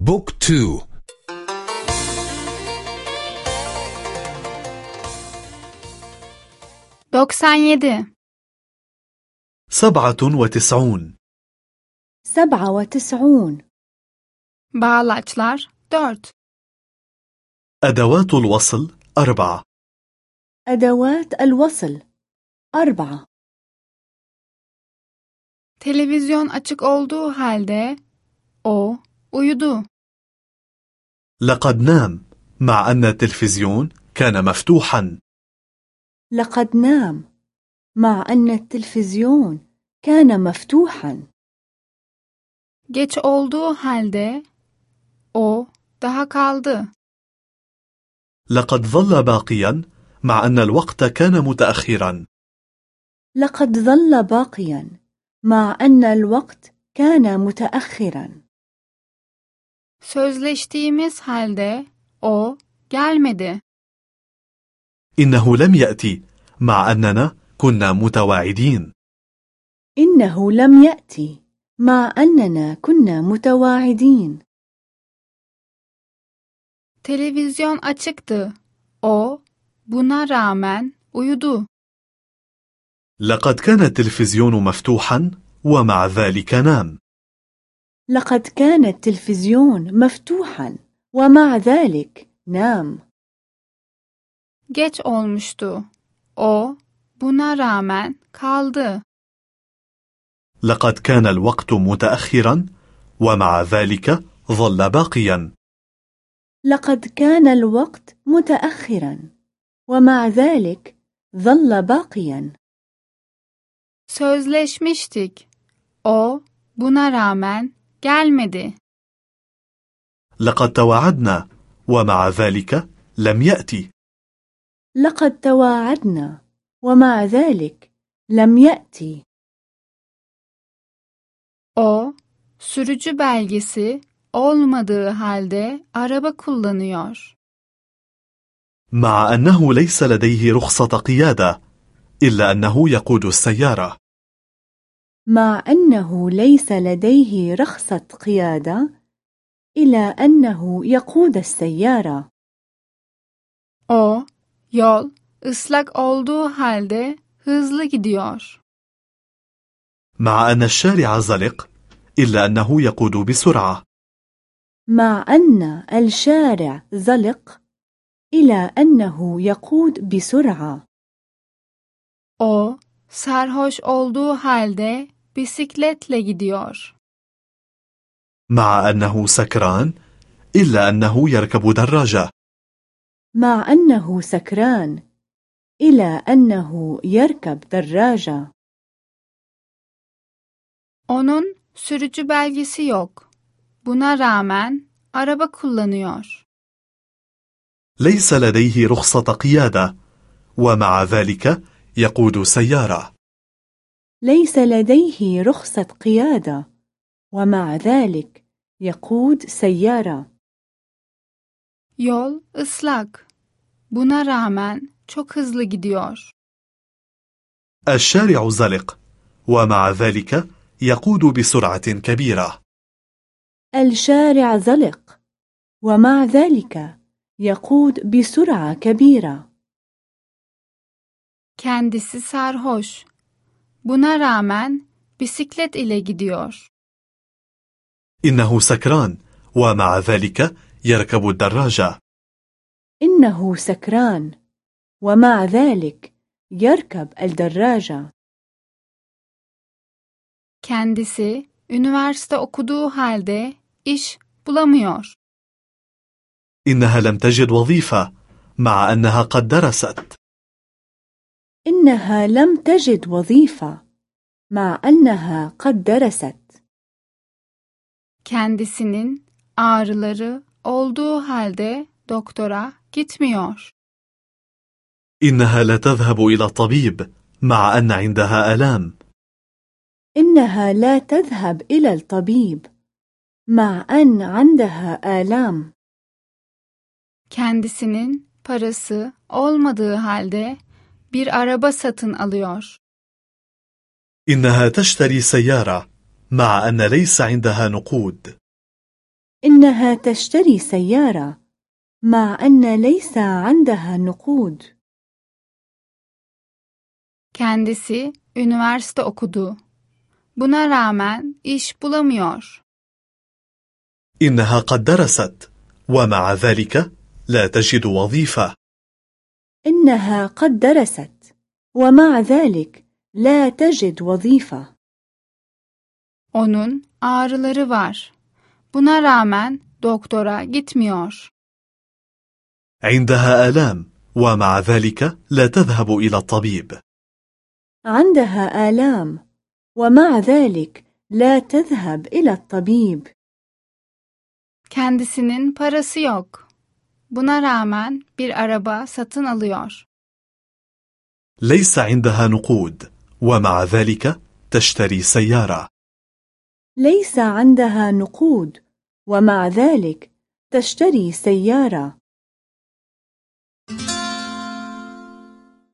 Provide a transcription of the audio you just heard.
بوك تو. doksan yedi سبعة وتسعون. سبعة وتسعون. bağlaçlar dört أدوات الوصل أربعة. أدوات الوصل أربعة. televizyon açık olduğu halde o uyudu. لقد نام مع أن التلفزيون كان مفتوحا. لقد نام مع أن التلفزيون كان مفتوحا. Geç olduğu halde o daha kaldı. لقد ظل باقيا مع أن الوقت كان متأخرا. لقد ظل باقيا مع أن الوقت كان متأخرا. Sözleştiğimiz halde o gelmedi. إنه لم يأتي مع أننا كنا متواعدين. إنه لم يأتي مع أننا كنا متواعدين. Televizyon açıktı. O buna rağmen uyudu. لقد كان التلفزيون مفتوحا ومع ذلك نام. لقد كان التلفزيون مفتوحا ومع ذلك نام. Geç olmuştu. O buna rağmen kaldı. لقد كان الوقت متأخرا ومع ذلك ظل باقيا. لقد كان الوقت متأخرا ومع ذلك ظل باقيا. Sözleşmiştik. O buna rağmen gelmedi. لقد تواعدنا ومع ذلك لم يأتي. لقد تواعدنا ومع ذلك لم يأتي. O sürücü belgesi olmadığı halde araba kullanıyor. مع أنه ليس لديه رخصة قيادة إلا أنه يقود السيارة. مع أنه ليس لديه رخصة قيادة إلى أنه يقود السيارة. O yol ıslak olduğu halde hızlı gidiyor. مع أن الشارع زلق إلا أنه يقود بسرعة. مع أن الشارع زلق إلى أنه يقود بسرعة. O sarhoş olduğu halde bisikletle gidiyor مع أنه سكران إلا أنه يركب دراجة مع أنه سكران إلى أنه يركب دراجة Onun sürücü belgesi yok. Buna rağmen araba kullanıyor. ليس لديه رخصة قيادة ومع ذلك يقود سيارة ليس لديه رخصة قيادة ومع ذلك يقود سيارة Yol ıslak. Buna rağmen çok hızlı gidiyor. الشارع زلق ومع ذلك يقود بسرعة كبيرة الشارع زلق ومع ذلك يقود بسرعة كبيرة Kendisi sarhoş. Buna rağmen bisiklet ile gidiyor. إنه سكران ومع ذلك يركب الدراجة إنه سكران ومع ذلك يركب الدراجة Kendisi üniversite okuduğu halde iş bulamıyor. إنها لم تجد وظيفة مع أنها قد درست إنها لم تجد وظيفة مع أنها قد درست. Kendisinin ağrıları olduğu halde doktora gitmiyor. إنها لا تذهب إلى الطبيب مع أن عندها آلام. إنها لا تذهب إلى الطبيب مع أن عندها آلام. Kendisinin parası olmadığı halde bir araba satın alıyor. إنها تشتري سيارة مع أن ليس عندها نقود إنها تشتري سيارة مع أن ليس عندها نقود Kendisi üniversite okudu. Buna rağmen iş bulamıyor. إنها قد درست ومع ذلك لا تجد وظيفة إنها قد درست ومع ذلك لا تجد وظيفة Onun ağrıları var. Buna rağmen doktora gitmiyor. عندها آلام ومع ذلك لا تذهب إلى الطبيب عندها آلام ومع ذلك لا تذهب إلى الطبيب Kendisinin parası yok. Buna rağmen bir araba satın alıyor. ليس عندها نقود ومع ذلك تشتري سيارة ليس عندها نقود ومع ذلك تشتري سيارة